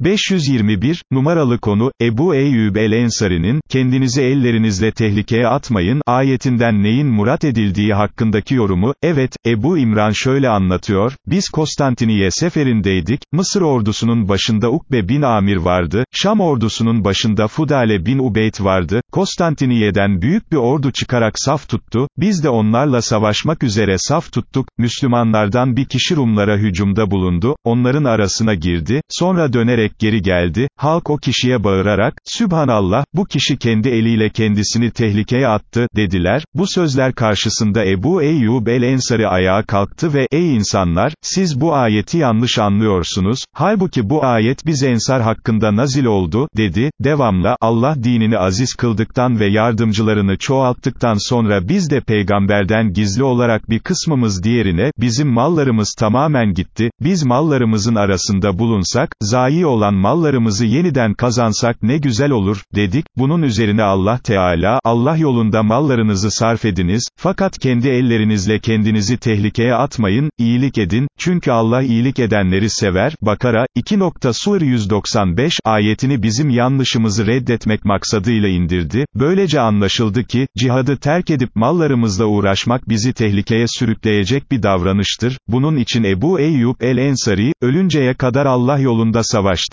521, numaralı konu, Ebu Eyyub el-Ensari'nin, kendinizi ellerinizle tehlikeye atmayın, ayetinden neyin murat edildiği hakkındaki yorumu, evet, Ebu İmran şöyle anlatıyor, biz Konstantiniye seferindeydik, Mısır ordusunun başında Ukbe bin Amir vardı, Şam ordusunun başında Fudale bin Ubeyt vardı, Konstantiniye'den büyük bir ordu çıkarak saf tuttu, biz de onlarla savaşmak üzere saf tuttuk, Müslümanlardan bir kişi Rumlara hücumda bulundu, onların arasına girdi, sonra dönerek geri geldi, halk o kişiye bağırarak, Sübhanallah, bu kişi kendi eliyle kendisini tehlikeye attı, dediler, bu sözler karşısında Ebu Eyyub el-Ensari ayağa kalktı ve, ey insanlar, siz bu ayeti yanlış anlıyorsunuz, halbuki bu ayet biz Ensar hakkında nazil oldu, dedi, devamla, Allah dinini aziz kıldıktan ve yardımcılarını çoğalttıktan sonra biz de peygamberden gizli olarak bir kısmımız diğerine, bizim mallarımız tamamen gitti, biz mallarımızın arasında bulunsak, zayi olan mallarımızı yeniden kazansak ne güzel olur, dedik, bunun üzerine Allah Teala, Allah yolunda mallarınızı sarf ediniz, fakat kendi ellerinizle kendinizi tehlikeye atmayın, iyilik edin, çünkü Allah iyilik edenleri sever, Bakara, 2. Sur 195, ayetini bizim yanlışımızı reddetmek maksadıyla indirdi, böylece anlaşıldı ki, cihadı terk edip mallarımızla uğraşmak bizi tehlikeye sürükleyecek bir davranıştır, bunun için Ebu Eyyub el-Ensari, ölünceye kadar Allah yolunda savaştı.